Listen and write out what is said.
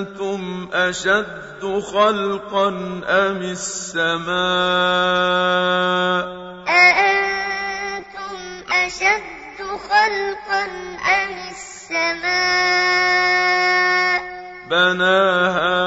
أأنتم أشد خلقا أم السماء أأنتم أشد خلقا أم السماء بناها